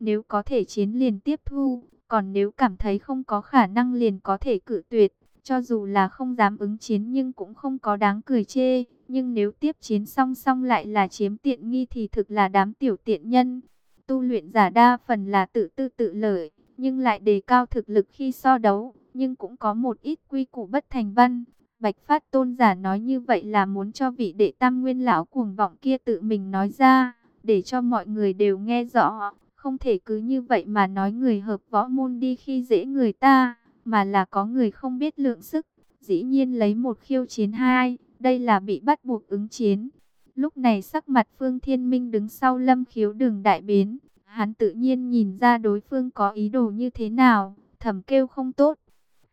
Nếu có thể chiến liền tiếp thu, còn nếu cảm thấy không có khả năng liền có thể cự tuyệt. Cho dù là không dám ứng chiến nhưng cũng không có đáng cười chê. Nhưng nếu tiếp chiến song song lại là chiếm tiện nghi thì thực là đám tiểu tiện nhân. Tu luyện giả đa phần là tự tư tự lợi, nhưng lại đề cao thực lực khi so đấu. Nhưng cũng có một ít quy củ bất thành văn. Bạch Phát Tôn giả nói như vậy là muốn cho vị đệ tam nguyên lão cuồng vọng kia tự mình nói ra, để cho mọi người đều nghe rõ. Không thể cứ như vậy mà nói người hợp võ môn đi khi dễ người ta, mà là có người không biết lượng sức. Dĩ nhiên lấy một khiêu chiến hai, đây là bị bắt buộc ứng chiến. Lúc này sắc mặt Phương Thiên Minh đứng sau lâm khiếu đường đại biến. Hắn tự nhiên nhìn ra đối phương có ý đồ như thế nào, thầm kêu không tốt.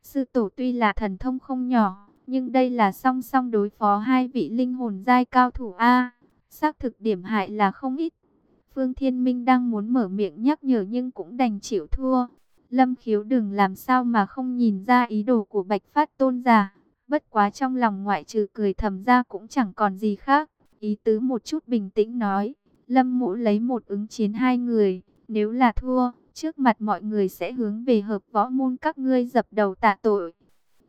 Sư tổ tuy là thần thông không nhỏ, nhưng đây là song song đối phó hai vị linh hồn giai cao thủ A. Xác thực điểm hại là không ít. Phương Thiên Minh đang muốn mở miệng nhắc nhở nhưng cũng đành chịu thua. Lâm khiếu đừng làm sao mà không nhìn ra ý đồ của Bạch Phát Tôn giả. Bất quá trong lòng ngoại trừ cười thầm ra cũng chẳng còn gì khác. Ý tứ một chút bình tĩnh nói. Lâm mũ lấy một ứng chiến hai người. Nếu là thua, trước mặt mọi người sẽ hướng về hợp võ môn các ngươi dập đầu tạ tội.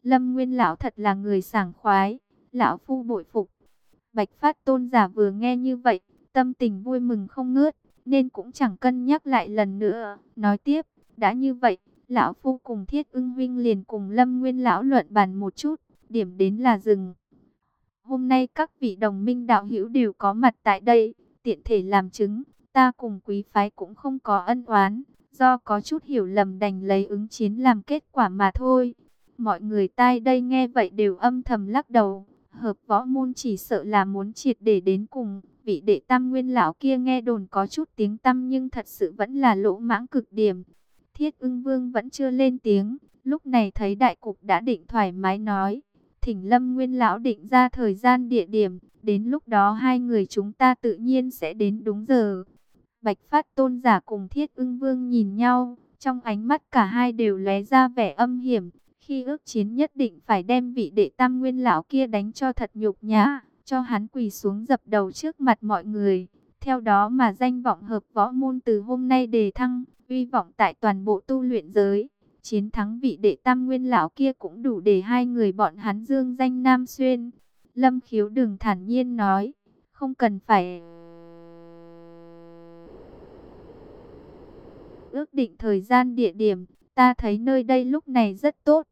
Lâm Nguyên Lão thật là người sảng khoái. Lão Phu bội phục. Bạch Phát Tôn giả vừa nghe như vậy, tâm tình vui mừng không ngớt, nên cũng chẳng cân nhắc lại lần nữa. Nói tiếp, đã như vậy, Lão Phu cùng Thiết ưng huynh liền cùng Lâm Nguyên Lão luận bàn một chút, điểm đến là rừng. Hôm nay các vị đồng minh đạo hữu đều có mặt tại đây, tiện thể làm chứng, ta cùng quý phái cũng không có ân oán, do có chút hiểu lầm đành lấy ứng chiến làm kết quả mà thôi. Mọi người tai đây nghe vậy đều âm thầm lắc đầu, hợp võ môn chỉ sợ là muốn triệt để đến cùng. Vị đệ tam nguyên lão kia nghe đồn có chút tiếng tâm nhưng thật sự vẫn là lỗ mãng cực điểm. Thiết ưng vương vẫn chưa lên tiếng, lúc này thấy đại cục đã định thoải mái nói. Thỉnh lâm nguyên lão định ra thời gian địa điểm, đến lúc đó hai người chúng ta tự nhiên sẽ đến đúng giờ. Bạch Phát Tôn giả cùng Thiết Ưng Vương nhìn nhau, trong ánh mắt cả hai đều lóe ra vẻ âm hiểm, khi ước chiến nhất định phải đem vị đệ tam nguyên lão kia đánh cho thật nhục nhã, cho hắn quỳ xuống dập đầu trước mặt mọi người. Theo đó mà danh vọng hợp võ môn từ hôm nay đề thăng, uy vọng tại toàn bộ tu luyện giới. Chiến thắng vị đệ tam nguyên lão kia cũng đủ để hai người bọn hắn dương danh Nam Xuyên. Lâm khiếu đừng thản nhiên nói, không cần phải... Ước định thời gian địa điểm, ta thấy nơi đây lúc này rất tốt.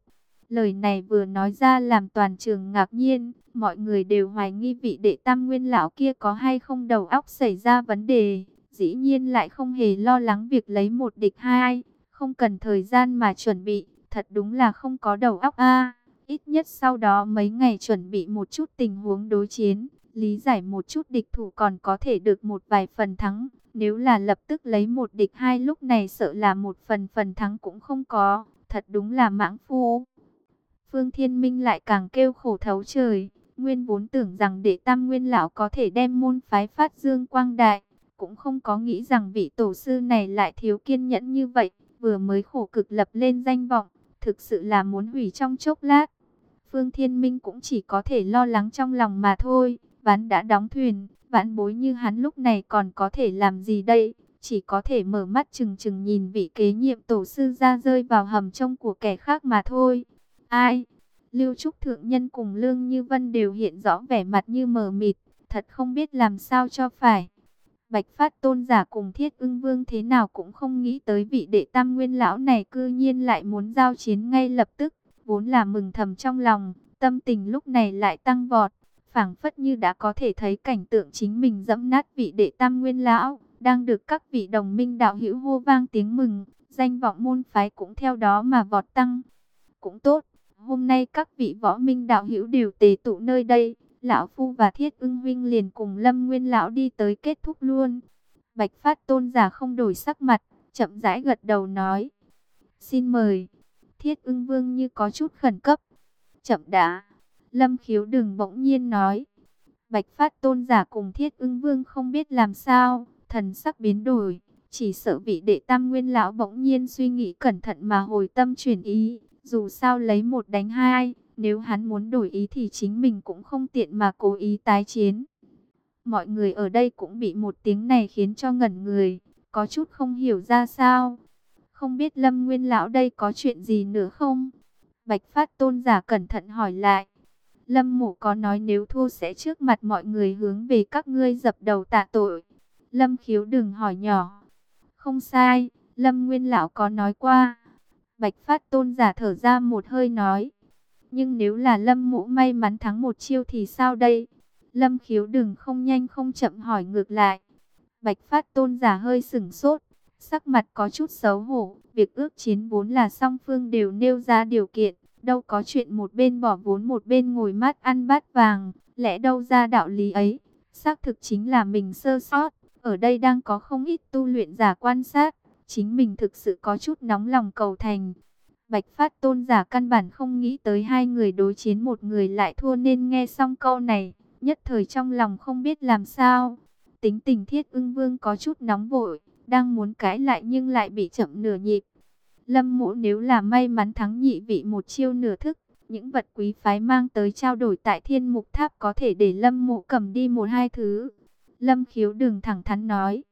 Lời này vừa nói ra làm toàn trường ngạc nhiên, mọi người đều hoài nghi vị đệ tam nguyên lão kia có hay không đầu óc xảy ra vấn đề. Dĩ nhiên lại không hề lo lắng việc lấy một địch hai, không cần thời gian mà chuẩn bị, thật đúng là không có đầu óc a. ít nhất sau đó mấy ngày chuẩn bị một chút tình huống đối chiến, lý giải một chút địch thủ còn có thể được một vài phần thắng. Nếu là lập tức lấy một địch hai lúc này sợ là một phần phần thắng cũng không có, thật đúng là mãng phu. Phương Thiên Minh lại càng kêu khổ thấu trời. Nguyên vốn tưởng rằng đệ tam nguyên lão có thể đem môn phái phát dương quang đại. Cũng không có nghĩ rằng vị tổ sư này lại thiếu kiên nhẫn như vậy. Vừa mới khổ cực lập lên danh vọng. Thực sự là muốn hủy trong chốc lát. Phương Thiên Minh cũng chỉ có thể lo lắng trong lòng mà thôi. Ván đã đóng thuyền. Vãn bối như hắn lúc này còn có thể làm gì đây? Chỉ có thể mở mắt chừng chừng nhìn vị kế nhiệm tổ sư ra rơi vào hầm trông của kẻ khác mà thôi. Ai? Lưu Trúc Thượng Nhân cùng Lương Như Vân đều hiện rõ vẻ mặt như mờ mịt, thật không biết làm sao cho phải. Bạch Phát Tôn giả cùng Thiết Ưng Vương thế nào cũng không nghĩ tới vị đệ tam nguyên lão này cư nhiên lại muốn giao chiến ngay lập tức, vốn là mừng thầm trong lòng, tâm tình lúc này lại tăng vọt, phảng phất như đã có thể thấy cảnh tượng chính mình dẫm nát vị đệ tam nguyên lão, đang được các vị đồng minh đạo hữu hô vang tiếng mừng, danh vọng môn phái cũng theo đó mà vọt tăng. Cũng tốt, Hôm nay các vị võ minh đạo hữu đều tề tụ nơi đây, lão phu và thiết ưng huynh liền cùng lâm nguyên lão đi tới kết thúc luôn. Bạch phát tôn giả không đổi sắc mặt, chậm rãi gật đầu nói. Xin mời, thiết ưng vương như có chút khẩn cấp. Chậm đã, lâm khiếu đừng bỗng nhiên nói. Bạch phát tôn giả cùng thiết ưng vương không biết làm sao, thần sắc biến đổi. Chỉ sợ vị đệ tam nguyên lão bỗng nhiên suy nghĩ cẩn thận mà hồi tâm chuyển ý, dù sao lấy một đánh hai, nếu hắn muốn đổi ý thì chính mình cũng không tiện mà cố ý tái chiến. Mọi người ở đây cũng bị một tiếng này khiến cho ngẩn người. có chút không hiểu ra sao. Không biết Lâm Nguyên Lão đây có chuyện gì nữa không? Bạch Phát Tôn giả cẩn thận hỏi lại. Lâm Mộ có nói nếu thua sẽ trước mặt mọi người hướng về các ngươi dập đầu tạ tội. Lâm Khiếu đừng hỏi nhỏ. Không sai, Lâm Nguyên Lão có nói qua. Bạch Phát Tôn giả thở ra một hơi nói. Nhưng nếu là Lâm Mũ may mắn thắng một chiêu thì sao đây? Lâm Khiếu đừng không nhanh không chậm hỏi ngược lại. Bạch Phát Tôn giả hơi sửng sốt, sắc mặt có chút xấu hổ. Việc ước chiến vốn là song phương đều nêu ra điều kiện, đâu có chuyện một bên bỏ vốn một bên ngồi mát ăn bát vàng, lẽ đâu ra đạo lý ấy. Xác thực chính là mình sơ sót, ở đây đang có không ít tu luyện giả quan sát, chính mình thực sự có chút nóng lòng cầu thành. Bạch Phát Tôn giả căn bản không nghĩ tới hai người đối chiến một người lại thua nên nghe xong câu này, nhất thời trong lòng không biết làm sao. Tính tình thiết ưng vương có chút nóng vội, đang muốn cãi lại nhưng lại bị chậm nửa nhịp. Lâm mộ nếu là may mắn thắng nhị vị một chiêu nửa thức, những vật quý phái mang tới trao đổi tại thiên mục tháp có thể để lâm mộ cầm đi một hai thứ. Lâm khiếu đường thẳng thắn nói.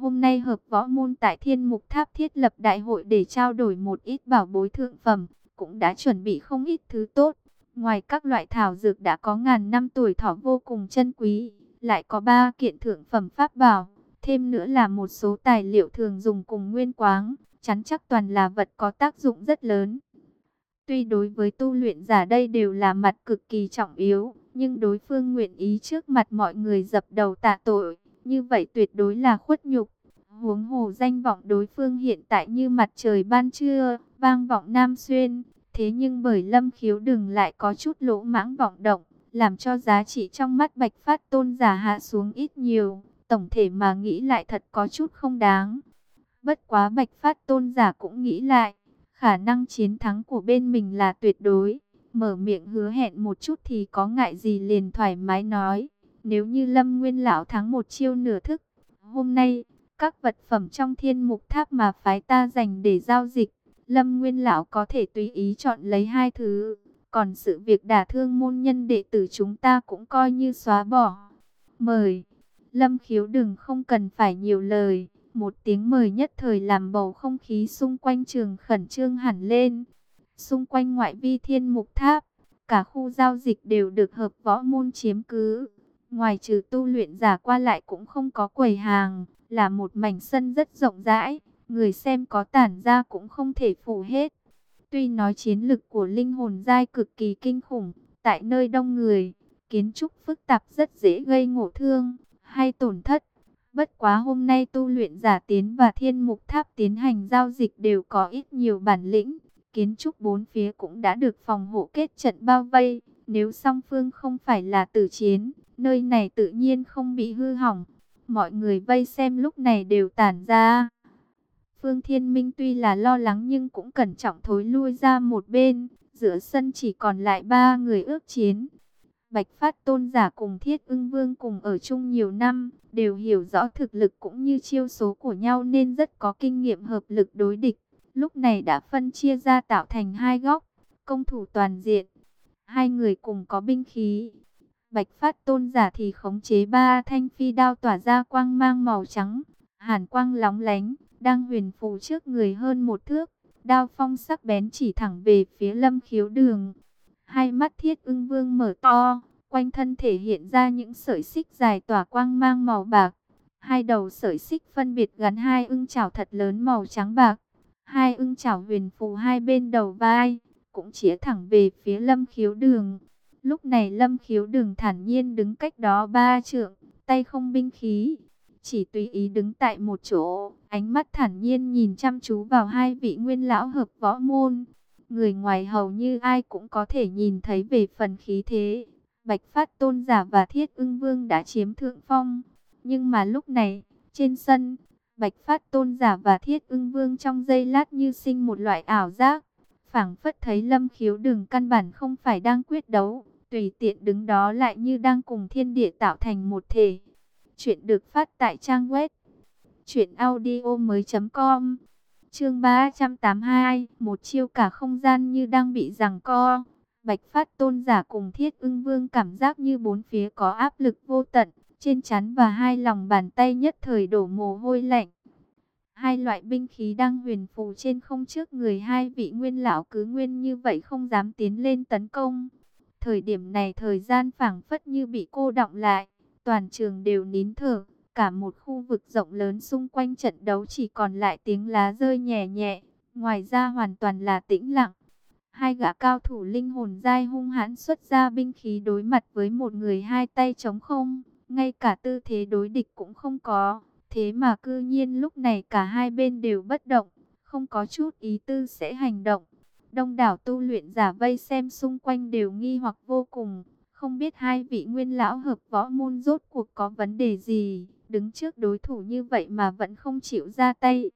Hôm nay hợp võ môn tại thiên mục tháp thiết lập đại hội để trao đổi một ít bảo bối thượng phẩm, cũng đã chuẩn bị không ít thứ tốt. Ngoài các loại thảo dược đã có ngàn năm tuổi thọ vô cùng chân quý, lại có ba kiện thượng phẩm pháp bảo, thêm nữa là một số tài liệu thường dùng cùng nguyên quáng, chắn chắc toàn là vật có tác dụng rất lớn. Tuy đối với tu luyện giả đây đều là mặt cực kỳ trọng yếu, nhưng đối phương nguyện ý trước mặt mọi người dập đầu tạ tội, như vậy tuyệt đối là khuất nhục. Huống hồ danh vọng đối phương hiện tại như mặt trời ban trưa, vang vọng Nam Xuyên, thế nhưng bởi lâm khiếu đừng lại có chút lỗ mãng vọng động, làm cho giá trị trong mắt bạch phát tôn giả hạ xuống ít nhiều, tổng thể mà nghĩ lại thật có chút không đáng. Bất quá bạch phát tôn giả cũng nghĩ lại, khả năng chiến thắng của bên mình là tuyệt đối. Mở miệng hứa hẹn một chút thì có ngại gì liền thoải mái nói. Nếu như Lâm Nguyên Lão thắng một chiêu nửa thức, hôm nay, các vật phẩm trong thiên mục tháp mà phái ta dành để giao dịch, Lâm Nguyên Lão có thể tùy ý chọn lấy hai thứ. Còn sự việc đả thương môn nhân đệ tử chúng ta cũng coi như xóa bỏ. Mời, Lâm Khiếu đừng không cần phải nhiều lời một tiếng mời nhất thời làm bầu không khí xung quanh trường khẩn trương hẳn lên. Xung quanh ngoại vi thiên mục tháp, cả khu giao dịch đều được hợp võ môn chiếm cứ. Ngoài trừ tu luyện giả qua lại cũng không có quầy hàng, là một mảnh sân rất rộng rãi, người xem có tản ra cũng không thể phủ hết. Tuy nói chiến lực của linh hồn giai cực kỳ kinh khủng, tại nơi đông người, kiến trúc phức tạp rất dễ gây ngộ thương hay tổn thất. Bất quá hôm nay tu luyện giả tiến và thiên mục tháp tiến hành giao dịch đều có ít nhiều bản lĩnh. Kiến trúc bốn phía cũng đã được phòng hộ kết trận bao vây. Nếu song phương không phải là tử chiến, nơi này tự nhiên không bị hư hỏng. Mọi người vây xem lúc này đều tản ra. Phương Thiên Minh tuy là lo lắng nhưng cũng cẩn trọng thối lui ra một bên. Giữa sân chỉ còn lại ba người ước chiến. Bạch Phát Tôn giả cùng Thiết Ưng Vương cùng ở chung nhiều năm, đều hiểu rõ thực lực cũng như chiêu số của nhau nên rất có kinh nghiệm hợp lực đối địch. Lúc này đã phân chia ra tạo thành hai góc, công thủ toàn diện. Hai người cùng có binh khí. Bạch Phát Tôn giả thì khống chế ba thanh phi đao tỏa ra quang mang màu trắng, hàn quang lóng lánh, đang huyền phù trước người hơn một thước. Đao phong sắc bén chỉ thẳng về phía lâm khiếu đường. Hai mắt thiết ưng vương mở to, quanh thân thể hiện ra những sợi xích dài tỏa quang mang màu bạc. Hai đầu sợi xích phân biệt gắn hai ưng chảo thật lớn màu trắng bạc. Hai ưng chảo huyền phù hai bên đầu vai, cũng chĩa thẳng về phía lâm khiếu đường. Lúc này lâm khiếu đường thản nhiên đứng cách đó ba trượng, tay không binh khí. Chỉ tùy ý đứng tại một chỗ, ánh mắt thản nhiên nhìn chăm chú vào hai vị nguyên lão hợp võ môn. Người ngoài hầu như ai cũng có thể nhìn thấy về phần khí thế. Bạch Phát Tôn giả và Thiết Ưng Vương đã chiếm thượng phong. Nhưng mà lúc này, trên sân, Bạch Phát Tôn giả và Thiết Ưng Vương trong giây lát như sinh một loại ảo giác. phảng phất thấy Lâm Khiếu Đường căn bản không phải đang quyết đấu, tùy tiện đứng đó lại như đang cùng thiên địa tạo thành một thể. Chuyện được phát tại trang web truyện audio mới.com Chương 382, một chiêu cả không gian như đang bị giằng co. Bạch Phát Tôn giả cùng Thiết Ưng Vương cảm giác như bốn phía có áp lực vô tận, trên chắn và hai lòng bàn tay nhất thời đổ mồ hôi lạnh. Hai loại binh khí đang huyền phù trên không trước người hai vị nguyên lão cứ nguyên như vậy không dám tiến lên tấn công. Thời điểm này thời gian phảng phất như bị cô động lại, toàn trường đều nín thở, cả một khu vực rộng lớn xung quanh trận đấu chỉ còn lại tiếng lá rơi nhẹ nhẹ, ngoài ra hoàn toàn là tĩnh lặng. Hai gã cao thủ linh hồn dai hung hãn xuất ra binh khí đối mặt với một người hai tay trống không, ngay cả tư thế đối địch cũng không có. Thế mà cư nhiên lúc này cả hai bên đều bất động, không có chút ý tư sẽ hành động. Đông đảo tu luyện giả vây xem xung quanh đều nghi hoặc vô cùng, không biết hai vị nguyên lão hợp võ môn rốt cuộc có vấn đề gì, đứng trước đối thủ như vậy mà vẫn không chịu ra tay.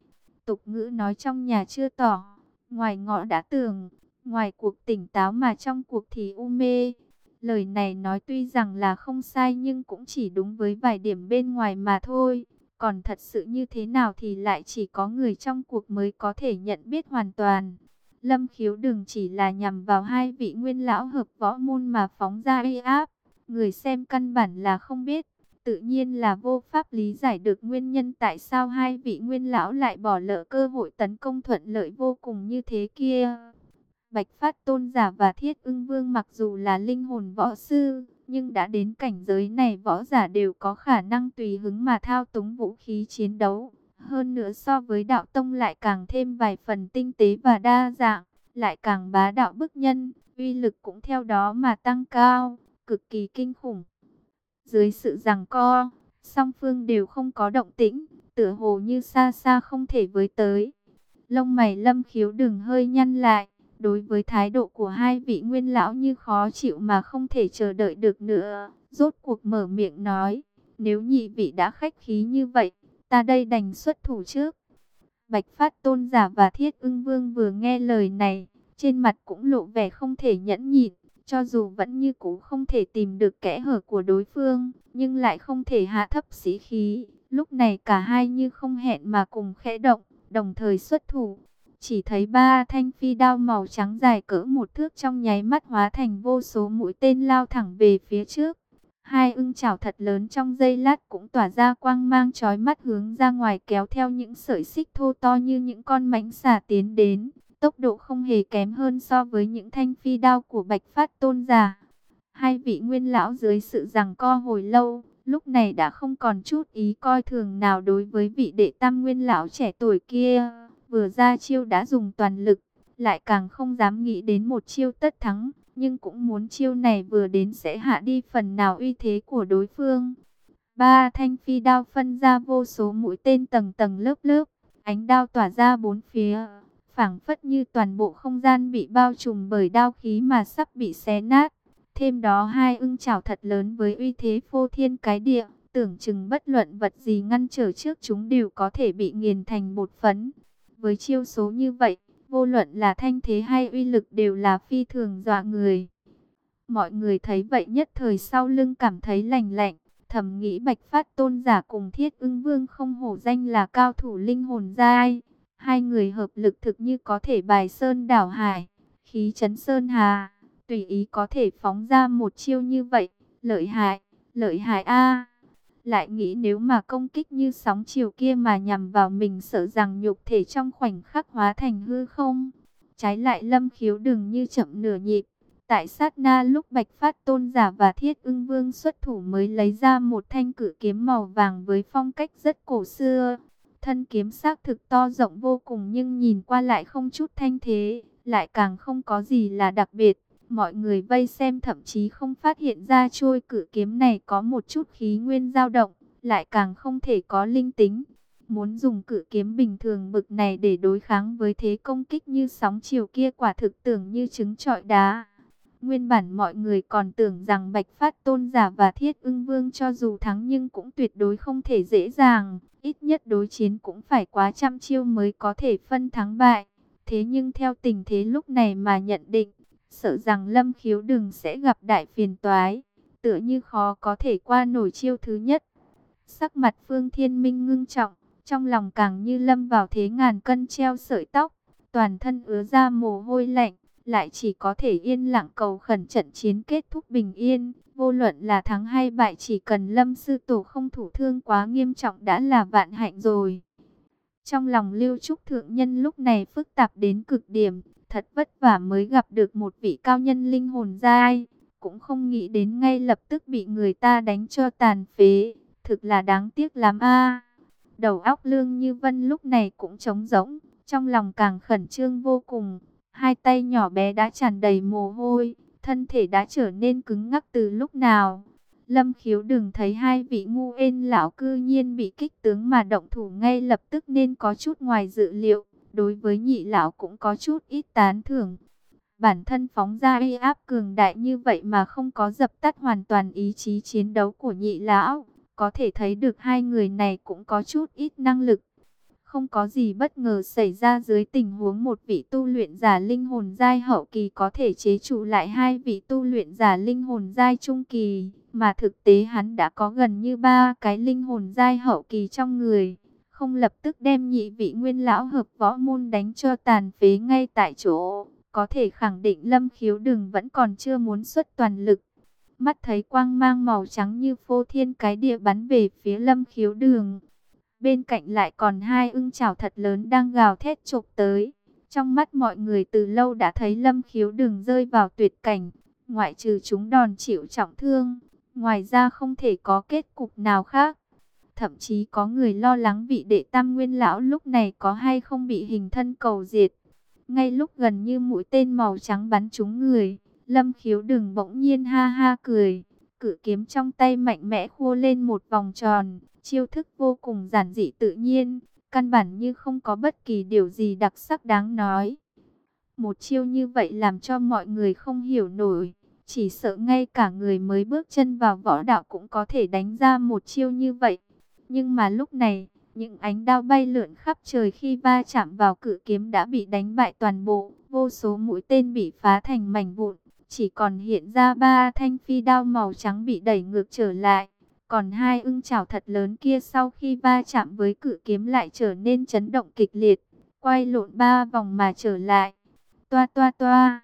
Tục ngữ nói trong nhà chưa tỏ, ngoài ngõ đã tường, ngoài cuộc tỉnh táo mà trong cuộc thì u mê. Lời này nói tuy rằng là không sai nhưng cũng chỉ đúng với vài điểm bên ngoài mà thôi. Còn thật sự như thế nào thì lại chỉ có người trong cuộc mới có thể nhận biết hoàn toàn. Lâm khiếu đừng chỉ là nhằm vào hai vị nguyên lão hợp võ môn mà phóng ra uy áp. Người xem căn bản là không biết. Tự nhiên là vô pháp lý giải được nguyên nhân tại sao hai vị nguyên lão lại bỏ lỡ cơ hội tấn công thuận lợi vô cùng như thế kia. Bạch Phát Tôn giả và Thiết Ưng Vương mặc dù là linh hồn võ sư, nhưng đã đến cảnh giới này võ giả đều có khả năng tùy hứng mà thao túng vũ khí chiến đấu. Hơn nữa so với đạo tông lại càng thêm vài phần tinh tế và đa dạng, lại càng bá đạo bức nhân, uy lực cũng theo đó mà tăng cao, cực kỳ kinh khủng. Dưới sự giằng co, song phương đều không có động tĩnh, tựa hồ như xa xa không thể với tới. Lông mày lâm khiếu đừng hơi nhăn lại, Đối với thái độ của hai vị nguyên lão như khó chịu mà không thể chờ đợi được nữa, rốt cuộc mở miệng nói, nếu nhị vị đã khách khí như vậy, ta đây đành xuất thủ trước. Bạch Phát Tôn giả và Thiết Ưng Vương vừa nghe lời này, trên mặt cũng lộ vẻ không thể nhẫn nhịn, cho dù vẫn như cũ không thể tìm được kẽ hở của đối phương, nhưng lại không thể hạ thấp sĩ khí. Lúc này cả hai như không hẹn mà cùng khẽ động, đồng thời xuất thủ. Chỉ thấy ba thanh phi đao màu trắng dài cỡ một thước trong nháy mắt hóa thành vô số mũi tên lao thẳng về phía trước. Hai ưng chảo thật lớn trong dây lát cũng tỏa ra quang mang chói mắt hướng ra ngoài kéo theo những sợi xích thô to như những con mãnh xà tiến đến. Tốc độ không hề kém hơn so với những thanh phi đao của bạch phát tôn giả. Hai vị nguyên lão dưới sự rằng co hồi lâu, lúc này đã không còn chút ý coi thường nào đối với vị đệ tam nguyên lão trẻ tuổi kia vừa ra chiêu đã dùng toàn lực, lại càng không dám nghĩ đến một chiêu tất thắng, nhưng cũng muốn chiêu này vừa đến sẽ hạ đi phần nào uy thế của đối phương. Ba thanh phi đao phân ra vô số mũi tên tầng tầng lớp lớp, ánh đao tỏa ra bốn phía, phảng phất như toàn bộ không gian bị bao trùm bởi đao khí mà sắp bị xé nát. Thêm đó hai ưng chảo thật lớn với uy thế phô thiên cái địa, tưởng chừng bất luận vật gì ngăn trở trước chúng đều có thể bị nghiền thành bột phấn. Với chiêu số như vậy, vô luận là thanh thế hay uy lực đều là phi thường dọa người. Mọi người thấy vậy nhất thời sau lưng cảm thấy lành lạnh, thầm nghĩ bạch phát tôn giả cùng thiết ưng vương không hổ danh là cao thủ linh hồn giai. Hai người hợp lực thực như có thể bài sơn đảo hải, khí chấn sơn hà, tùy ý có thể phóng ra một chiêu như vậy, lợi hại, lợi hại a lại nghĩ nếu mà công kích như sóng chiều kia mà nhằm vào mình sợ rằng nhục thể trong khoảnh khắc hóa thành hư không. Trái lại lâm khiếu đừng như chậm nửa nhịp. Tại sát na lúc bạch phát tôn giả và thiết ưng vương xuất thủ mới lấy ra một thanh cử kiếm màu vàng với phong cách rất cổ xưa. Thân kiếm xác thực to rộng vô cùng nhưng nhìn qua lại không chút thanh thế, lại càng không có gì là đặc biệt. Mọi người vây xem thậm chí không phát hiện ra trôi cử kiếm này có một chút khí nguyên dao động, lại càng không thể có linh tính. Muốn dùng cử kiếm bình thường bực này để đối kháng với thế công kích như sóng chiều kia quả thực tưởng như trứng trọi đá. Nguyên bản mọi người còn tưởng rằng Bạch Phát Tôn giả và Thiết Ưng Vương cho dù thắng nhưng cũng tuyệt đối không thể dễ dàng, ít nhất đối chiến cũng phải quá trăm chiêu mới có thể phân thắng bại. Thế nhưng theo tình thế lúc này mà nhận định, sợ rằng lâm khiếu đừng sẽ gặp đại phiền toái, tựa như khó có thể qua nổi chiêu thứ nhất. Sắc mặt Phương Thiên Minh ngưng trọng, trong lòng càng như lâm vào thế ngàn cân treo sợi tóc, toàn thân ứa ra mồ hôi lạnh, lại chỉ có thể yên lặng cầu khẩn trận chiến kết thúc bình yên. Vô luận là thắng hay bại chỉ cần lâm sư tổ không thủ thương quá nghiêm trọng đã là vạn hạnh rồi. Trong lòng Lưu Trúc Thượng Nhân lúc này phức tạp đến cực điểm, thật vất vả mới gặp được một vị cao nhân linh hồn giai, cũng không nghĩ đến ngay lập tức bị người ta đánh cho tàn phế, thực là đáng tiếc lắm a. Đầu óc Lương Như Vân lúc này cũng trống rỗng, trong lòng càng khẩn trương vô cùng, hai tay nhỏ bé đã tràn đầy mồ hôi, thân thể đã trở nên cứng ngắc từ lúc nào. Lâm khiếu đừng thấy hai vị ngu ên lão cư nhiên bị kích tướng mà động thủ ngay lập tức nên có chút ngoài dự liệu. Đối với nhị lão cũng có chút ít tán thưởng. Bản thân phóng ra uy áp cường đại như vậy mà không có dập tắt hoàn toàn ý chí chiến đấu của nhị lão. Có thể thấy được hai người này cũng có chút ít năng lực. Không có gì bất ngờ xảy ra dưới tình huống một vị tu luyện giả linh hồn giai hậu kỳ có thể chế trụ lại hai vị tu luyện giả linh hồn giai trung kỳ, mà thực tế hắn đã có gần như ba cái linh hồn giai hậu kỳ trong người, không lập tức đem nhị vị nguyên lão hợp võ môn đánh cho tàn phế ngay tại chỗ, có thể khẳng định Lâm Khiếu Đừng vẫn còn chưa muốn xuất toàn lực. Mắt thấy quang mang màu trắng như phô thiên cái địa bắn về phía Lâm Khiếu Đường, Bên cạnh lại còn hai ưng chảo thật lớn đang gào thét chộp tới. Trong mắt mọi người từ lâu đã thấy lâm khiếu đường rơi vào tuyệt cảnh. Ngoại trừ chúng đòn chịu trọng thương. Ngoài ra không thể có kết cục nào khác. Thậm chí có người lo lắng vị đệ tam nguyên lão lúc này có hay không bị hình thân cầu diệt. Ngay lúc gần như mũi tên màu trắng bắn trúng người. Lâm khiếu đường bỗng nhiên ha ha cười. Cử kiếm trong tay mạnh mẽ khua lên một vòng tròn Chiêu thức vô cùng giản dị tự nhiên, căn bản như không có bất kỳ điều gì đặc sắc đáng nói. Một chiêu như vậy làm cho mọi người không hiểu nổi, chỉ sợ ngay cả người mới bước chân vào võ đạo cũng có thể đánh ra một chiêu như vậy. Nhưng mà lúc này, những ánh đao bay lượn khắp trời khi va chạm vào cự kiếm đã bị đánh bại toàn bộ, vô số mũi tên bị phá thành mảnh vụn, chỉ còn hiện ra ba thanh phi đao màu trắng bị đẩy ngược trở lại. Còn hai ưng chảo thật lớn kia sau khi va chạm với cự kiếm lại trở nên chấn động kịch liệt, quay lộn ba vòng mà trở lại. Toa toa toa.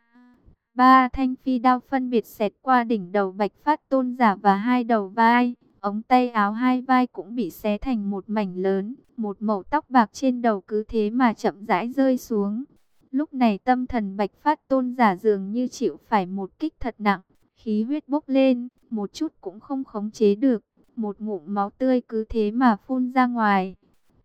Ba thanh phi đao phân biệt xẹt qua đỉnh đầu bạch phát tôn giả và hai đầu vai. Ống tay áo hai vai cũng bị xé thành một mảnh lớn. Một mẩu tóc bạc trên đầu cứ thế mà chậm rãi rơi xuống. Lúc này tâm thần bạch phát tôn giả dường như chịu phải một kích thật nặng. Khí huyết bốc lên, một chút cũng không khống chế được một ngụm máu tươi cứ thế mà phun ra ngoài.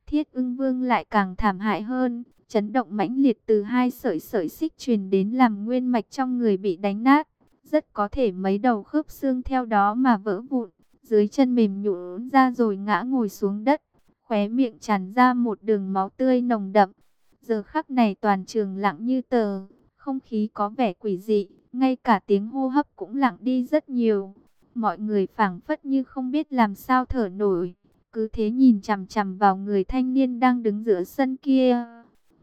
Thiết ưng vương lại càng thảm hại hơn, chấn động mãnh liệt từ hai sợi sợi xích truyền đến làm nguyên mạch trong người bị đánh nát. Rất có thể mấy đầu khớp xương theo đó mà vỡ vụn, dưới chân mềm nhũn ra rồi ngã ngồi xuống đất, khóe miệng tràn ra một đường máu tươi nồng đậm. Giờ khắc này toàn trường lặng như tờ, không khí có vẻ quỷ dị, ngay cả tiếng hô hấp cũng lặng đi rất nhiều. Mọi người phảng phất như không biết làm sao thở nổi. Cứ thế nhìn chằm chằm vào người thanh niên đang đứng giữa sân kia.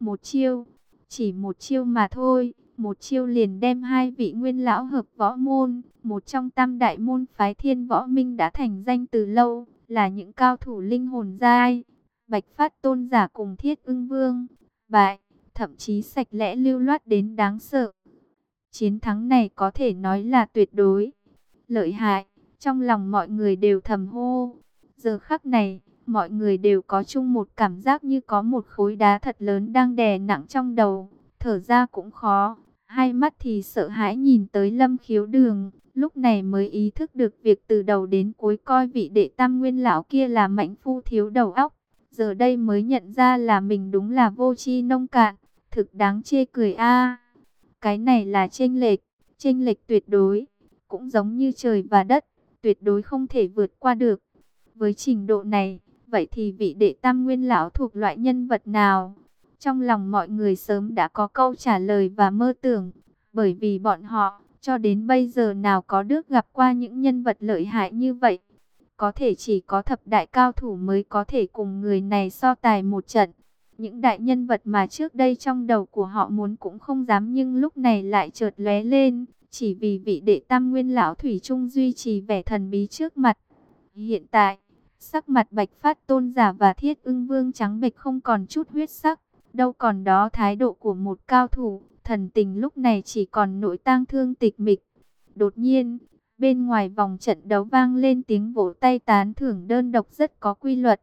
Một chiêu, chỉ một chiêu mà thôi. Một chiêu liền đem hai vị nguyên lão hợp võ môn. Một trong tam đại môn phái thiên võ minh đã thành danh từ lâu. Là những cao thủ linh hồn giai. Bạch phát tôn giả cùng thiết ưng vương. Bại, thậm chí sạch lẽ lưu loát đến đáng sợ. Chiến thắng này có thể nói là tuyệt đối lợi hại, trong lòng mọi người đều thầm hô. Giờ khắc này, mọi người đều có chung một cảm giác như có một khối đá thật lớn đang đè nặng trong đầu, thở ra cũng khó, hai mắt thì sợ hãi nhìn tới lâm khiếu đường, lúc này mới ý thức được việc từ đầu đến cuối coi vị đệ tam nguyên lão kia là mạnh phu thiếu đầu óc, giờ đây mới nhận ra là mình đúng là vô tri nông cạn, thực đáng chê cười a. Cái này là chênh lệch, chênh lệch tuyệt đối cũng giống như trời và đất, tuyệt đối không thể vượt qua được. Với trình độ này, vậy thì vị đệ tam nguyên lão thuộc loại nhân vật nào? Trong lòng mọi người sớm đã có câu trả lời và mơ tưởng, bởi vì bọn họ, cho đến bây giờ nào có được gặp qua những nhân vật lợi hại như vậy. Có thể chỉ có thập đại cao thủ mới có thể cùng người này so tài một trận. Những đại nhân vật mà trước đây trong đầu của họ muốn cũng không dám nhưng lúc này lại chợt lóe lên, chỉ vì vị đệ tam nguyên lão Thủy Trung duy trì vẻ thần bí trước mặt. Hiện tại, sắc mặt bạch phát tôn giả và thiết ưng vương trắng bệch không còn chút huyết sắc, đâu còn đó thái độ của một cao thủ, thần tình lúc này chỉ còn nội tang thương tịch mịch. Đột nhiên, bên ngoài vòng trận đấu vang lên tiếng vỗ tay tán thưởng đơn độc rất có quy luật.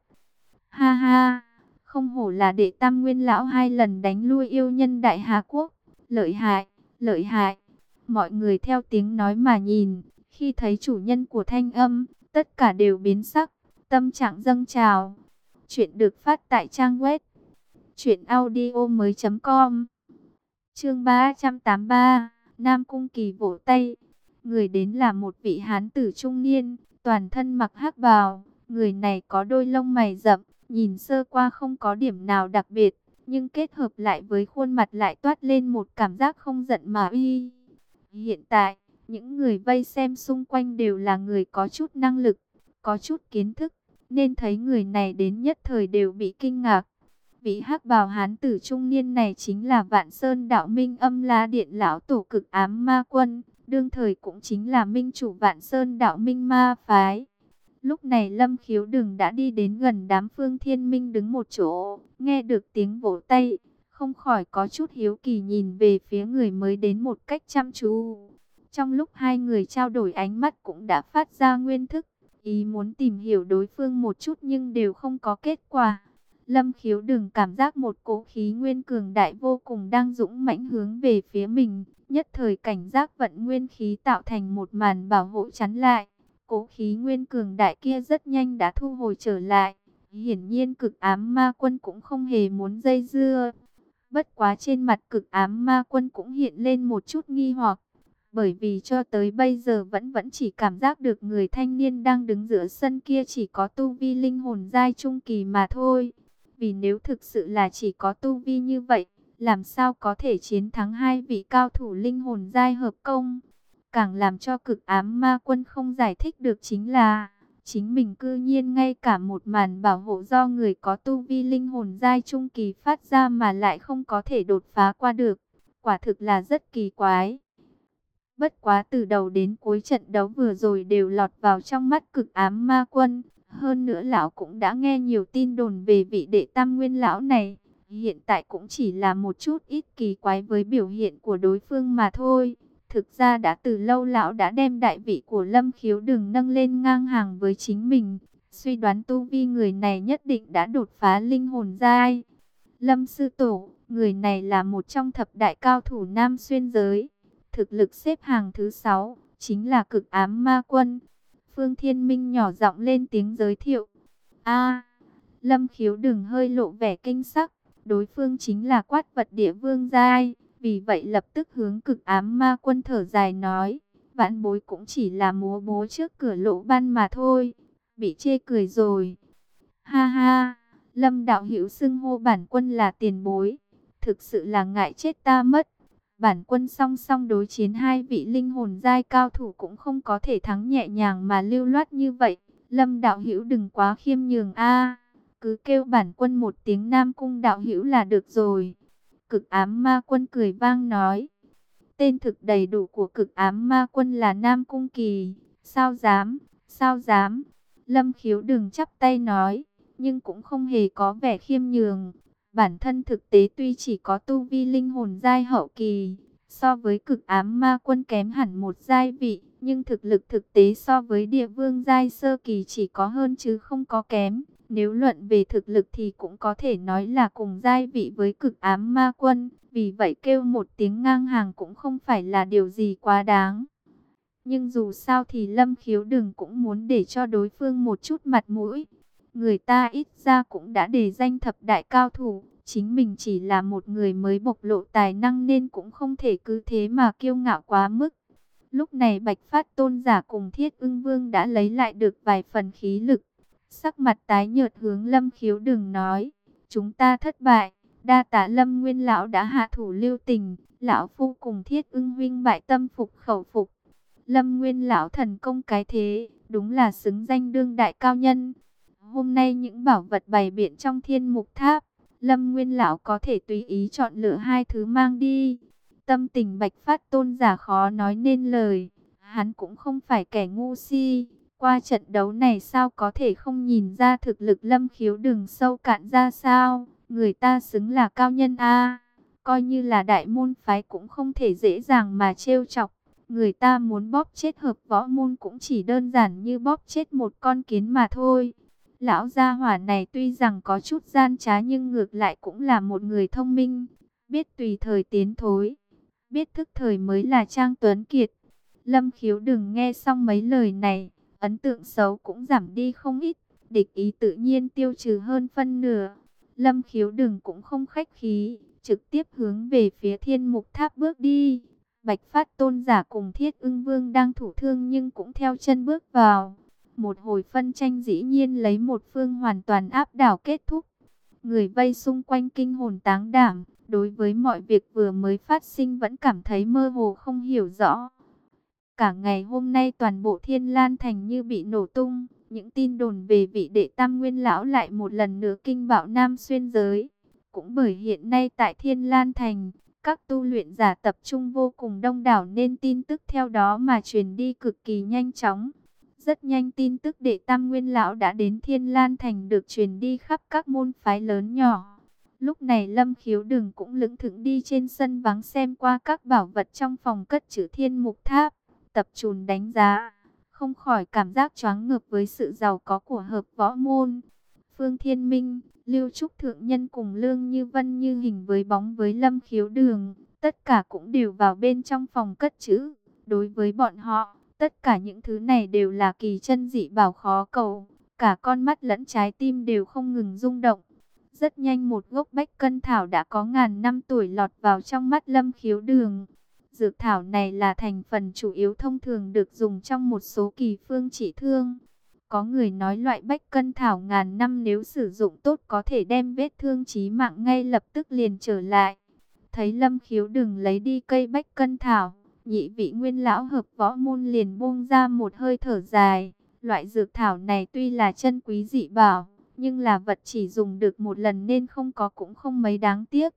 Ha ha, Không hổ là đệ tam nguyên lão hai lần đánh lui yêu nhân đại Hà Quốc. Lợi hại, lợi hại. Mọi người theo tiếng nói mà nhìn. Khi thấy chủ nhân của thanh âm, tất cả đều biến sắc. Tâm trạng dâng trào. Chuyện được phát tại trang web. Chuyện audio mới com. Chương 383. Nam Cung Kỳ vỗ tay. Người đến là một vị hán tử trung niên, toàn thân mặc hắc bào. Người này có đôi lông mày rậm, nhìn sơ qua không có điểm nào đặc biệt, nhưng kết hợp lại với khuôn mặt lại toát lên một cảm giác không giận mà uy. Hiện tại, những người vây xem xung quanh đều là người có chút năng lực, có chút kiến thức, nên thấy người này đến nhất thời đều bị kinh ngạc. Vị hắc bào hán tử trung niên này chính là Vạn Sơn Đạo Minh âm la điện lão tổ cực ám ma quân, đương thời cũng chính là minh chủ Vạn Sơn Đạo Minh ma phái. Lúc này Lâm Khiếu Đừng đã đi đến gần đám phương thiên minh đứng một chỗ, nghe được tiếng vỗ tay, không khỏi có chút hiếu kỳ nhìn về phía người mới đến một cách chăm chú. Trong lúc hai người trao đổi ánh mắt cũng đã phát ra nguyên thức, ý muốn tìm hiểu đối phương một chút nhưng đều không có kết quả. Lâm khiếu đừng cảm giác một cỗ khí nguyên cường đại vô cùng đang dũng mãnh hướng về phía mình. Nhất thời cảnh giác vận nguyên khí tạo thành một màn bảo hộ chắn lại. Cỗ khí nguyên cường đại kia rất nhanh đã thu hồi trở lại. Hiển nhiên cực ám ma quân cũng không hề muốn dây dưa. Bất quá trên mặt cực ám ma quân cũng hiện lên một chút nghi hoặc. Bởi vì cho tới bây giờ vẫn vẫn chỉ cảm giác được người thanh niên đang đứng giữa sân kia chỉ có tu vi linh hồn giai trung kỳ mà thôi. Vì nếu thực sự là chỉ có tu vi như vậy, làm sao có thể chiến thắng hai vị cao thủ linh hồn giai hợp công? Càng làm cho cực ám ma quân không giải thích được chính là, chính mình cư nhiên ngay cả một màn bảo hộ do người có tu vi linh hồn giai trung kỳ phát ra mà lại không có thể đột phá qua được. Quả thực là rất kỳ quái. Bất quá từ đầu đến cuối trận đấu vừa rồi đều lọt vào trong mắt cực ám ma quân. Hơn nữa lão cũng đã nghe nhiều tin đồn về vị đệ tam nguyên lão này. Hiện tại cũng chỉ là một chút ít kỳ quái với biểu hiện của đối phương mà thôi. Thực ra đã từ lâu lão đã đem đại vị của Lâm Khiếu đừng nâng lên ngang hàng với chính mình. Suy đoán tu vi người này nhất định đã đột phá linh hồn giai. Lâm Sư Tổ, người này là một trong thập đại cao thủ Nam Xuyên Giới. Thực lực xếp hàng thứ sáu, chính là cực ám ma quân. Phương Thiên Minh nhỏ giọng lên tiếng giới thiệu. A, Lâm Khiếu đừng hơi lộ vẻ kinh sắc, đối phương chính là quát vật địa vương giai, vì vậy lập tức hướng cực ám ma quân thở dài nói, vãn bối cũng chỉ là múa bố trước cửa lỗ ban mà thôi, bị chê cười rồi. Ha ha, Lâm đạo hữu xưng hô bản quân là tiền bối, thực sự là ngại chết ta mất. Bản quân song song đối chiến hai vị linh hồn giai cao thủ cũng không có thể thắng nhẹ nhàng mà lưu loát như vậy. Lâm đạo hữu đừng quá khiêm nhường a cứ kêu bản quân một tiếng Nam Cung đạo hữu là được rồi. Cực ám ma quân cười vang nói. Tên thực đầy đủ của cực ám ma quân là Nam Cung Kỳ. Sao dám, sao dám. Lâm khiếu đừng chắp tay nói, nhưng cũng không hề có vẻ khiêm nhường. Bản thân thực tế tuy chỉ có tu vi linh hồn giai hậu kỳ, so với cực ám ma quân kém hẳn một giai vị, nhưng thực lực thực tế so với địa vương giai sơ kỳ chỉ có hơn chứ không có kém. Nếu luận về thực lực thì cũng có thể nói là cùng giai vị với cực ám ma quân, vì vậy kêu một tiếng ngang hàng cũng không phải là điều gì quá đáng. Nhưng dù sao thì Lâm Khiếu đừng cũng muốn để cho đối phương một chút mặt mũi. Người ta ít ra cũng đã đề danh thập đại cao thủ, chính mình chỉ là một người mới bộc lộ tài năng nên cũng không thể cứ thế mà kiêu ngạo quá mức. Lúc này Bạch Phát Tôn giả cùng Thiết Ưng Vương đã lấy lại được vài phần khí lực. Sắc mặt tái nhợt hướng Lâm Khiếu đừng nói, chúng ta thất bại, đa tạ Lâm Nguyên Lão đã hạ thủ lưu tình, Lão Phu cùng Thiết Ưng Huynh bại tâm phục khẩu phục. Lâm Nguyên Lão thần công cái thế, đúng là xứng danh đương đại cao nhân. Hôm nay những bảo vật bày biện trong thiên mục tháp, Lâm Nguyên Lão có thể tùy ý chọn lựa hai thứ mang đi. Tâm tình bạch phát tôn giả khó nói nên lời. Hắn cũng không phải kẻ ngu si. Qua trận đấu này sao có thể không nhìn ra thực lực lâm khiếu đường sâu cạn ra sao. Người ta xứng là cao nhân A. Coi như là đại môn phái cũng không thể dễ dàng mà trêu chọc. Người ta muốn bóp chết hợp võ môn cũng chỉ đơn giản như bóp chết một con kiến mà thôi. Lão gia hỏa này tuy rằng có chút gian trá nhưng ngược lại cũng là một người thông minh, biết tùy thời tiến thối, biết thức thời mới là Trang Tuấn Kiệt. Lâm khiếu đừng nghe xong mấy lời này, ấn tượng xấu cũng giảm đi không ít, địch ý tự nhiên tiêu trừ hơn phân nửa. Lâm khiếu đừng cũng không khách khí, trực tiếp hướng về phía thiên mục tháp bước đi. Bạch Phát Tôn giả cùng Thiết Ưng Vương đang thủ thương nhưng cũng theo chân bước vào. Một hồi phân tranh dĩ nhiên lấy một phương hoàn toàn áp đảo kết thúc. Người vây xung quanh kinh hồn táng đảm, đối với mọi việc vừa mới phát sinh vẫn cảm thấy mơ hồ không hiểu rõ. Cả ngày hôm nay toàn bộ Thiên Lan Thành như bị nổ tung, những tin đồn về vị đệ tam nguyên lão lại một lần nữa kinh bạo Nam Xuyên giới. Cũng bởi hiện nay tại Thiên Lan Thành, các tu luyện giả tập trung vô cùng đông đảo nên tin tức theo đó mà truyền đi cực kỳ nhanh chóng. Rất nhanh tin tức đệ tam nguyên lão đã đến Thiên Lan Thành được truyền đi khắp các môn phái lớn nhỏ. Lúc này Lâm Khiếu Đừng cũng lững thững đi trên sân vắng xem qua các bảo vật trong phòng cất trữ thiên mục tháp, tập trùn đánh giá, không khỏi cảm giác choáng ngợp với sự giàu có của hợp võ môn. Phương Thiên Minh, Lưu Trúc Thượng Nhân cùng Lương Như Vân như hình với bóng với Lâm Khiếu Đường, tất cả cũng đều vào bên trong phòng cất trữ. Đối với bọn họ, tất cả những thứ này đều là kỳ chân dị bảo khó cầu, cả con mắt lẫn trái tim đều không ngừng rung động. Rất nhanh một gốc bách cân thảo đã có ngàn năm tuổi lọt vào trong mắt Lâm Khiếu Đường. Dược thảo này là thành phần chủ yếu thông thường được dùng trong một số kỳ phương trị thương. Có người nói loại bách cân thảo ngàn năm nếu sử dụng tốt có thể đem vết thương chí mạng ngay lập tức liền trở lại. Thấy lâm khiếu đừng lấy đi cây bách cân thảo, nhị vị nguyên lão hợp võ môn liền buông ra một hơi thở dài. Loại dược thảo này tuy là chân quý dị bảo, nhưng là vật chỉ dùng được một lần nên không có cũng không mấy đáng tiếc.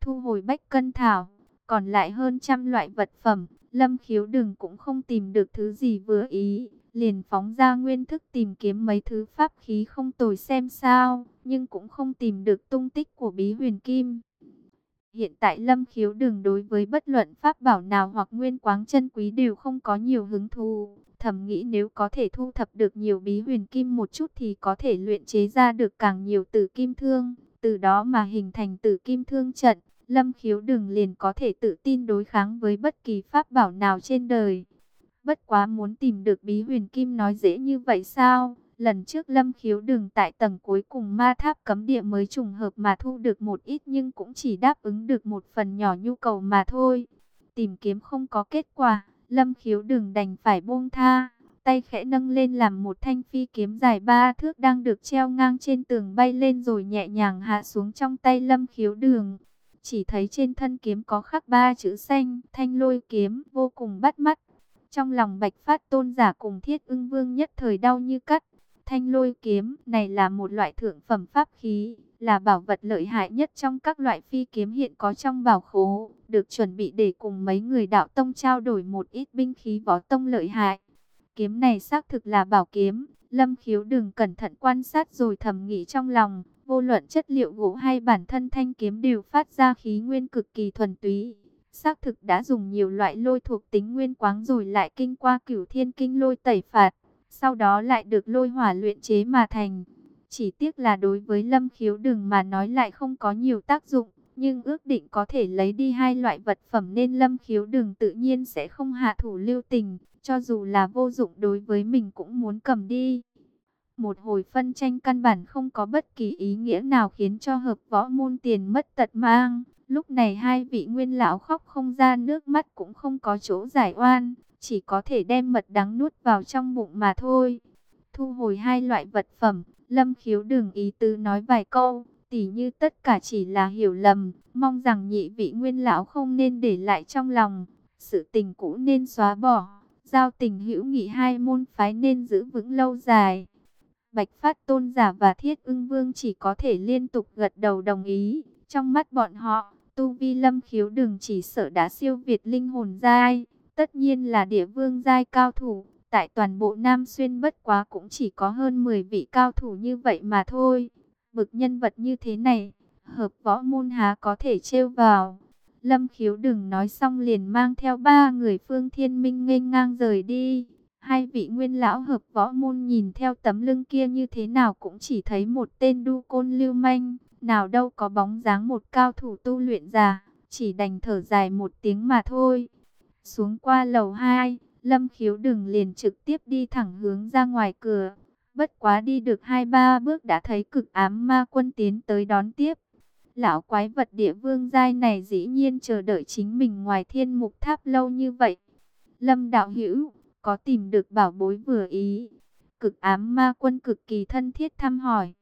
Thu hồi bách cân thảo, còn lại hơn trăm loại vật phẩm, lâm khiếu đừng cũng không tìm được thứ gì vừa ý liền phóng ra nguyên thức tìm kiếm mấy thứ pháp khí không tồi xem sao, nhưng cũng không tìm được tung tích của bí huyền kim. Hiện tại Lâm Khiếu đường đối với bất luận pháp bảo nào hoặc nguyên quáng chân quý đều không có nhiều hứng thú. Thầm nghĩ nếu có thể thu thập được nhiều bí huyền kim một chút thì có thể luyện chế ra được càng nhiều tử kim thương. Từ đó mà hình thành tử kim thương trận, Lâm Khiếu đường liền có thể tự tin đối kháng với bất kỳ pháp bảo nào trên đời. Bất quá muốn tìm được bí huyền kim nói dễ như vậy sao? Lần trước lâm khiếu đường tại tầng cuối cùng ma tháp cấm địa mới trùng hợp mà thu được một ít nhưng cũng chỉ đáp ứng được một phần nhỏ nhu cầu mà thôi. Tìm kiếm không có kết quả, lâm khiếu đường đành phải buông tha. Tay khẽ nâng lên làm một thanh phi kiếm dài ba thước đang được treo ngang trên tường bay lên rồi nhẹ nhàng hạ xuống trong tay lâm khiếu đường. Chỉ thấy trên thân kiếm có khắc ba chữ xanh, thanh lôi kiếm, vô cùng bắt mắt. Trong lòng Bạch Phát Tôn giả cùng Thiết Ưng Vương nhất thời đau như cắt. Thanh lôi kiếm này là một loại thượng phẩm pháp khí, là bảo vật lợi hại nhất trong các loại phi kiếm hiện có trong bảo khố, được chuẩn bị để cùng mấy người đạo tông trao đổi một ít binh khí võ tông lợi hại. Kiếm này xác thực là bảo kiếm, Lâm Khiếu đừng cẩn thận quan sát rồi thầm nghĩ trong lòng, vô luận chất liệu gỗ hay bản thân thanh kiếm đều phát ra khí nguyên cực kỳ thuần túy, xác thực đã dùng nhiều loại lôi thuộc tính nguyên quáng rồi lại kinh qua cửu thiên kinh lôi tẩy phạt, sau đó lại được lôi hỏa luyện chế mà thành. Chỉ tiếc là đối với lâm khiếu đừng mà nói lại không có nhiều tác dụng, nhưng ước định có thể lấy đi hai loại vật phẩm nên lâm khiếu đừng tự nhiên sẽ không hạ thủ lưu tình, cho dù là vô dụng đối với mình cũng muốn cầm đi. Một hồi phân tranh căn bản không có bất kỳ ý nghĩa nào khiến cho hợp võ môn tiền mất tật mang. Lúc này hai vị nguyên lão khóc không ra nước mắt cũng không có chỗ giải oan, chỉ có thể đem mật đắng nuốt vào trong bụng mà thôi. Thu hồi hai loại vật phẩm, Lâm Khiếu đừng ý tứ nói vài câu, tỉ như tất cả chỉ là hiểu lầm, mong rằng nhị vị nguyên lão không nên để lại trong lòng, sự tình cũ nên xóa bỏ, giao tình hữu nghị hai môn phái nên giữ vững lâu dài. Bạch Phát Tôn giả và Thiết Ưng Vương chỉ có thể liên tục gật đầu đồng ý, trong mắt bọn họ Tu vi lâm khiếu đừng chỉ sợ đã siêu việt linh hồn giai, tất nhiên là địa vương giai cao thủ. Tại toàn bộ Nam Xuyên bất quá cũng chỉ có hơn 10 vị cao thủ như vậy mà thôi. Bực nhân vật như thế này, hợp võ môn há có thể trêu vào. Lâm khiếu đừng nói xong liền mang theo ba người phương thiên minh nghênh ngang rời đi. Hai vị nguyên lão hợp võ môn nhìn theo tấm lưng kia như thế nào cũng chỉ thấy một tên đu côn lưu manh, nào đâu có bóng dáng một cao thủ tu luyện già, chỉ đành thở dài một tiếng mà thôi. Xuống qua lầu 2, Lâm khiếu đừng liền trực tiếp đi thẳng hướng ra ngoài cửa. Bất quá đi được hai ba bước đã thấy cực ám ma quân tiến tới đón tiếp. Lão quái vật địa vương giai này dĩ nhiên chờ đợi chính mình ngoài thiên mục tháp lâu như vậy. Lâm đạo hữu, có tìm được bảo bối vừa ý. Cực ám ma quân cực kỳ thân thiết thăm hỏi.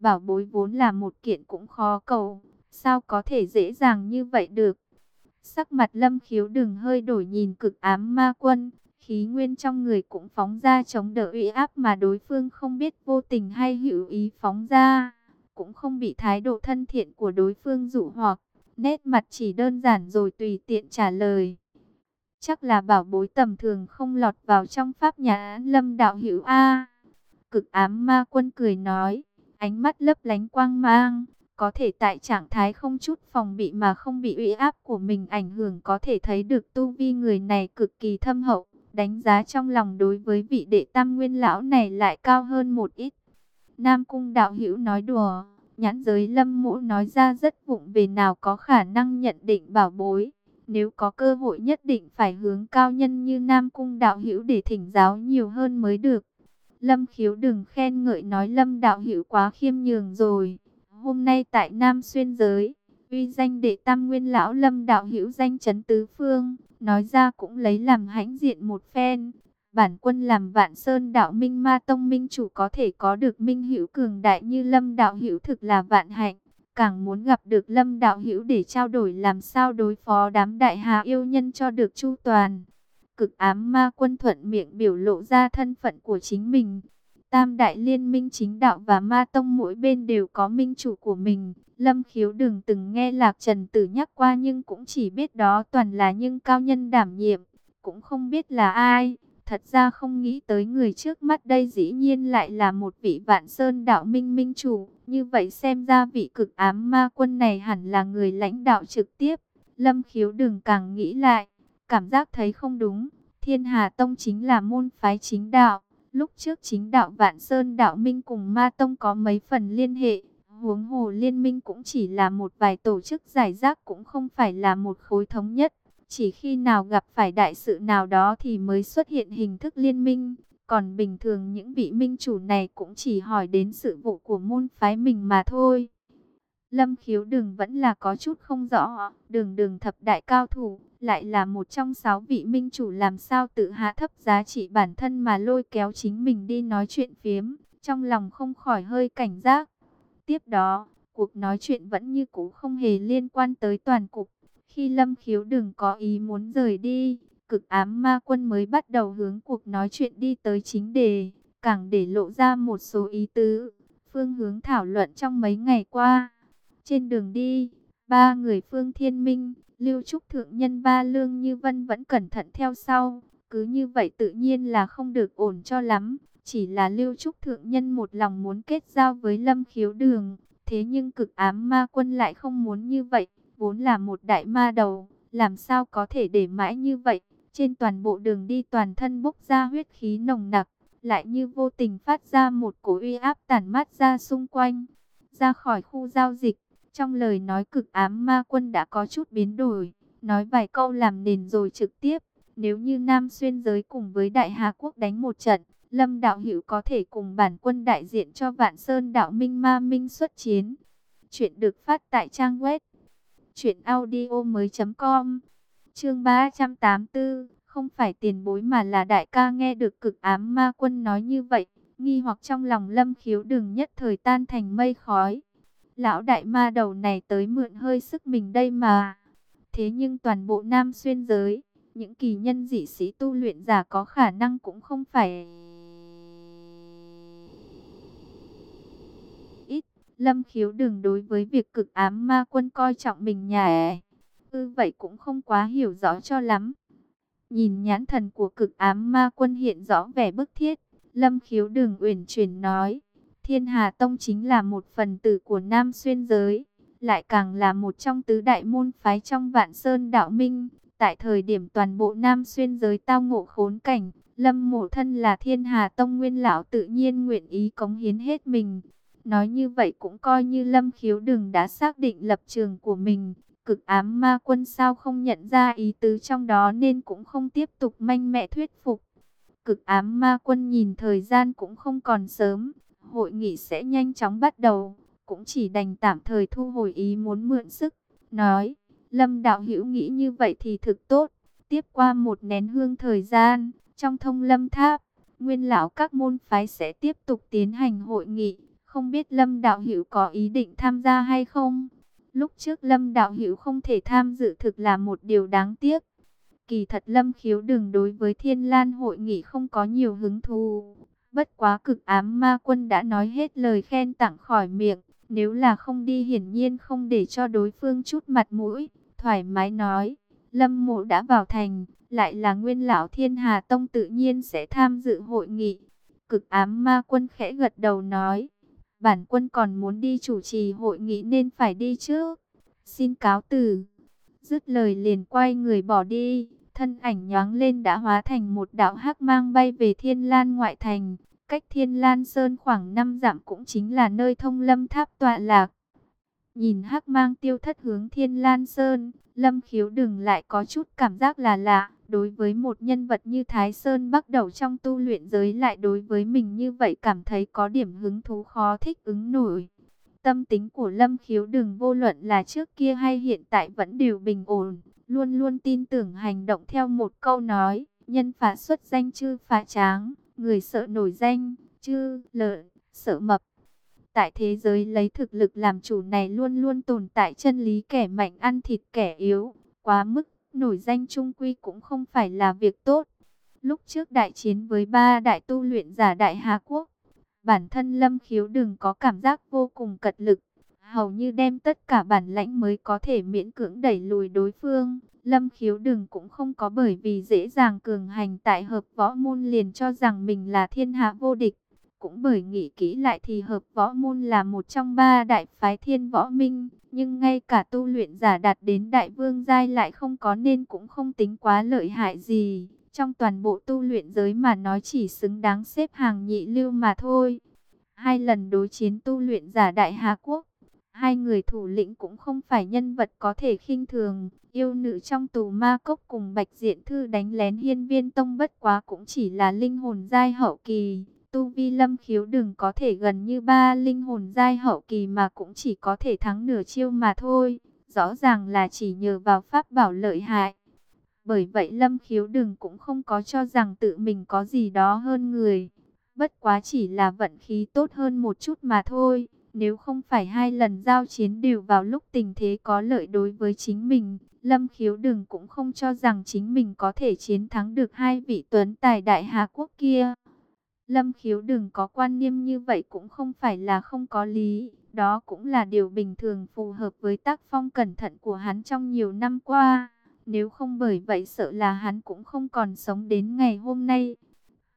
Bảo bối vốn là một kiện cũng khó cầu, sao có thể dễ dàng như vậy được. Sắc mặt lâm khiếu đừng hơi đổi nhìn cực ám ma quân, khí nguyên trong người cũng phóng ra chống đỡ uy áp mà đối phương không biết vô tình hay hữu ý phóng ra, cũng không bị thái độ thân thiện của đối phương dụ hoặc, nét mặt chỉ đơn giản rồi tùy tiện trả lời. Chắc là bảo bối tầm thường không lọt vào trong pháp nhà lâm đạo hữu A. Cực ám ma quân cười nói, ánh mắt lấp lánh quang mang, có thể tại trạng thái không chút phòng bị mà không bị uy áp của mình ảnh hưởng có thể thấy được tu vi người này cực kỳ thâm hậu. Đánh giá trong lòng đối với vị đệ tam nguyên lão này lại cao hơn một ít. Nam cung đạo hữu nói đùa, nhãn giới lâm mũ nói ra rất vụng về nào có khả năng nhận định bảo bối. Nếu có cơ hội nhất định phải hướng cao nhân như Nam cung đạo hữu để thỉnh giáo nhiều hơn mới được. Lâm khiếu đừng khen ngợi nói lâm đạo hữu quá khiêm nhường rồi Hôm nay tại Nam Xuyên Giới, uy danh đệ tam nguyên lão lâm đạo hữu danh chấn tứ phương, nói ra cũng lấy làm hãnh diện một phen. Bản quân làm vạn sơn đạo minh ma tông minh chủ có thể có được minh hữu cường đại như lâm đạo hữu thực là vạn hạnh. Càng muốn gặp được lâm đạo hữu để trao đổi làm sao đối phó đám đại hà yêu nhân cho được chu toàn. Cực ám ma quân thuận miệng biểu lộ ra thân phận của chính mình. Tam đại liên minh chính đạo và ma tông mỗi bên đều có minh chủ của mình. Lâm khiếu đừng từng nghe Lạc Trần Tử nhắc qua nhưng cũng chỉ biết đó toàn là những cao nhân đảm nhiệm. Cũng không biết là ai. Thật ra không nghĩ tới người trước mắt đây dĩ nhiên lại là một vị vạn sơn đạo minh minh chủ. Như vậy xem ra vị cực ám ma quân này hẳn là người lãnh đạo trực tiếp. Lâm khiếu đừng càng nghĩ lại. Cảm giác thấy không đúng. Thiên Hà Tông chính là môn phái chính đạo Lúc trước chính đạo Vạn Sơn đạo minh cùng Ma Tông có mấy phần liên hệ, huống hồ liên minh cũng chỉ là một vài tổ chức giải rác cũng không phải là một khối thống nhất. Chỉ khi nào gặp phải đại sự nào đó thì mới xuất hiện hình thức liên minh. Còn bình thường những vị minh chủ này cũng chỉ hỏi đến sự vụ của môn phái mình mà thôi. Lâm khiếu đường vẫn là có chút không rõ, đường đường thập đại cao thủ, lại là một trong sáu vị minh chủ làm sao tự hạ thấp giá trị bản thân mà lôi kéo chính mình đi nói chuyện phiếm, trong lòng không khỏi hơi cảnh giác. Tiếp đó, cuộc nói chuyện vẫn như cũ không hề liên quan tới toàn cục. Khi Lâm Khiếu đừng có ý muốn rời đi, cực ám ma quân mới bắt đầu hướng cuộc nói chuyện đi tới chính đề, càng để lộ ra một số ý tứ, phương hướng thảo luận trong mấy ngày qua. Trên đường đi, ba người Phương Thiên Minh, Lưu Trúc Thượng Nhân Ba Lương Như Vân vẫn cẩn thận theo sau. Cứ như vậy tự nhiên là không được ổn cho lắm. Chỉ là Lưu Trúc Thượng Nhân một lòng muốn kết giao với Lâm Khiếu Đường. Thế nhưng cực ám ma quân lại không muốn như vậy. Vốn là một đại ma đầu. Làm sao có thể để mãi như vậy. Trên toàn bộ đường đi toàn thân bốc ra huyết khí nồng nặc. Lại như vô tình phát ra một cổ uy áp tản mát ra xung quanh. Ra khỏi khu giao dịch trong lời nói cực ám ma quân đã có chút biến đổi, nói vài câu làm nền rồi trực tiếp. Nếu như Nam Xuyên giới cùng với Đại Hà Quốc đánh một trận, Lâm Đạo Hữu có thể cùng bản quân đại diện cho Vạn Sơn Đạo Minh Ma Minh xuất chiến. Chuyện được phát tại trang web truyệnaudiomoi.com. Chương 384, không phải tiền bối mà là đại ca nghe được cực ám ma quân nói như vậy, nghi hoặc trong lòng Lâm Khiếu đừng nhất thời tan thành mây khói. Lão đại ma đầu này tới mượn hơi sức mình đây mà. Thế nhưng toàn bộ nam xuyên giới, những kỳ nhân dị sĩ tu luyện giả có khả năng cũng không phải... Ít, lâm khiếu đừng đối với việc cực ám ma quân coi trọng mình nhà ư vậy cũng không quá hiểu rõ cho lắm. Nhìn nhãn thần của cực ám ma quân hiện rõ vẻ bức thiết, lâm khiếu đừng uyển chuyển nói. Thiên Hà Tông chính là một phần tử của Nam Xuyên Giới, lại càng là một trong tứ đại môn phái trong Vạn Sơn Đạo Minh. Tại thời điểm toàn bộ Nam Xuyên Giới tao ngộ khốn cảnh, Lâm mộ thân là thiên hà tông nguyên lão tự nhiên nguyện ý cống hiến hết mình. Nói như vậy cũng coi như lâm khiếu đừng đã xác định lập trường của mình. Cực ám ma quân sao không nhận ra ý tứ trong đó nên cũng không tiếp tục manh mẹ thuyết phục. Cực ám ma quân nhìn thời gian cũng không còn sớm. Hội nghị sẽ nhanh chóng bắt đầu. Cũng chỉ đành tạm thời thu hồi ý muốn mượn sức. Nói, lâm đạo hữu nghĩ như vậy thì thực tốt. Tiếp qua một nén hương thời gian, trong thông lâm tháp, nguyên lão các môn phái sẽ tiếp tục tiến hành hội nghị. Không biết lâm đạo hữu có ý định tham gia hay không? Lúc trước lâm đạo hữu không thể tham dự thực là một điều đáng tiếc. Kỳ thật lâm khiếu đừng đối với thiên lan hội nghị không có nhiều hứng thú. Bất quá cực ám ma quân đã nói hết lời khen tặng khỏi miệng. Nếu là không đi hiển nhiên không để cho đối phương chút mặt mũi. Thoải mái nói, lâm mộ đã vào thành, lại là nguyên lão thiên hà tông tự nhiên sẽ tham dự hội nghị. Cực ám ma quân khẽ gật đầu nói, bản quân còn muốn đi chủ trì hội nghị nên phải đi trước. Xin cáo từ. Dứt lời liền quay người bỏ đi, thân ảnh nhoáng lên đã hóa thành một đạo hắc mang bay về thiên lan ngoại thành. Cách thiên lan sơn khoảng 5 dặm cũng chính là nơi thông lâm tháp tọa lạc. Nhìn hắc mang tiêu thất hướng thiên lan sơn, lâm khiếu đừng lại có chút cảm giác là lạ. Đối với một nhân vật như Thái Sơn bắt đầu trong tu luyện giới lại đối với mình như vậy cảm thấy có điểm hứng thú khó thích ứng nổi. Tâm tính của Lâm Khiếu đừng vô luận là trước kia hay hiện tại vẫn đều bình ổn, luôn luôn tin tưởng hành động theo một câu nói, nhân phá xuất danh chư phá tráng, người sợ nổi danh, chư lợn, sợ mập. Tại thế giới lấy thực lực làm chủ này luôn luôn tồn tại chân lý kẻ mạnh ăn thịt kẻ yếu, quá mức nổi danh trung quy cũng không phải là việc tốt. Lúc trước đại chiến với ba đại tu luyện giả đại Hà Quốc, bản thân Lâm Khiếu đừng có cảm giác vô cùng cật lực, hầu như đem tất cả bản lãnh mới có thể miễn cưỡng đẩy lùi đối phương. Lâm Khiếu đừng cũng không có bởi vì dễ dàng cường hành tại hợp võ môn liền cho rằng mình là thiên hạ vô địch. Cũng bởi nghĩ kỹ lại thì hợp võ môn là một trong ba đại phái thiên võ minh, nhưng ngay cả tu luyện giả đạt đến đại vương giai lại không có nên cũng không tính quá lợi hại gì. Trong toàn bộ tu luyện giới mà nói chỉ xứng đáng xếp hàng nhị lưu mà thôi. Hai lần đối chiến tu luyện giả đại Hà Quốc, hai người thủ lĩnh cũng không phải nhân vật có thể khinh thường. Yêu nữ trong tù ma cốc cùng Bạch Diện Thư đánh lén hiên viên tông bất quá cũng chỉ là linh hồn giai hậu kỳ. Tu Vi Lâm khiếu đừng có thể gần như ba linh hồn giai hậu kỳ mà cũng chỉ có thể thắng nửa chiêu mà thôi. Rõ ràng là chỉ nhờ vào pháp bảo lợi hại. Bởi vậy Lâm khiếu đừng cũng không có cho rằng tự mình có gì đó hơn người. Bất quá chỉ là vận khí tốt hơn một chút mà thôi. Nếu không phải hai lần giao chiến đều vào lúc tình thế có lợi đối với chính mình, Lâm khiếu đừng cũng không cho rằng chính mình có thể chiến thắng được hai vị tuấn tài đại Hà Quốc kia. Lâm khiếu đừng có quan niệm như vậy cũng không phải là không có lý. Đó cũng là điều bình thường phù hợp với tác phong cẩn thận của hắn trong nhiều năm qua. Nếu không bởi vậy sợ là hắn cũng không còn sống đến ngày hôm nay.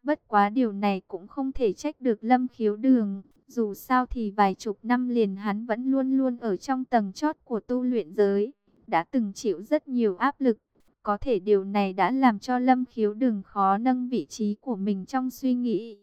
Bất quá điều này cũng không thể trách được lâm khiếu đường. Dù sao thì vài chục năm liền hắn vẫn luôn luôn ở trong tầng chót của tu luyện giới. Đã từng chịu rất nhiều áp lực. Có thể điều này đã làm cho Lâm Khiếu đường khó nâng vị trí của mình trong suy nghĩ.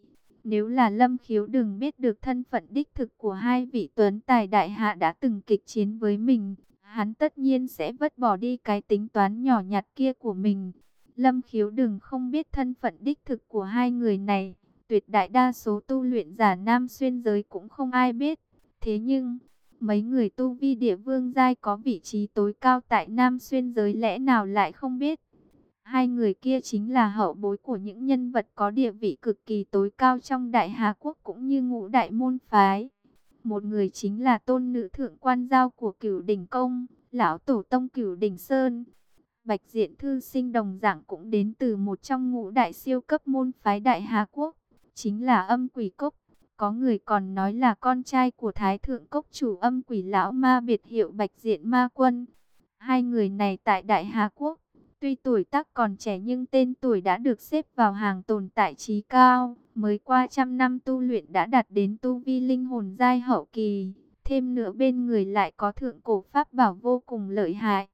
Nếu là Lâm Khiếu đừng biết được thân phận đích thực của hai vị tuấn tài đại hạ đã từng kịch chiến với mình, hắn tất nhiên sẽ vứt bỏ đi cái tính toán nhỏ nhặt kia của mình. Lâm Khiếu đừng không biết thân phận đích thực của hai người này, tuyệt đại đa số tu luyện giả nam xuyên giới cũng không ai biết. Thế nhưng, mấy người tu vi địa vương giai có vị trí tối cao tại nam xuyên giới lẽ nào lại không biết. Hai người kia chính là hậu bối của những nhân vật có địa vị cực kỳ tối cao trong Đại Hà Quốc cũng như ngũ đại môn phái. Một người chính là tôn nữ thượng quan giao của cửu đỉnh công, lão tổ tông cửu đỉnh Sơn. Bạch Diện Thư sinh đồng dạng cũng đến từ một trong ngũ đại siêu cấp môn phái Đại Hà Quốc, chính là âm quỷ cốc. Có người còn nói là con trai của Thái Thượng Cốc chủ âm quỷ lão ma biệt hiệu Bạch Diện Ma Quân. Hai người này tại Đại Hà Quốc Tuy tuổi tác còn trẻ nhưng tên tuổi đã được xếp vào hàng tồn tại trí cao. Mới qua trăm năm tu luyện đã đạt đến tu vi linh hồn giai hậu kỳ. Thêm nữa bên người lại có thượng cổ pháp bảo vô cùng lợi hại.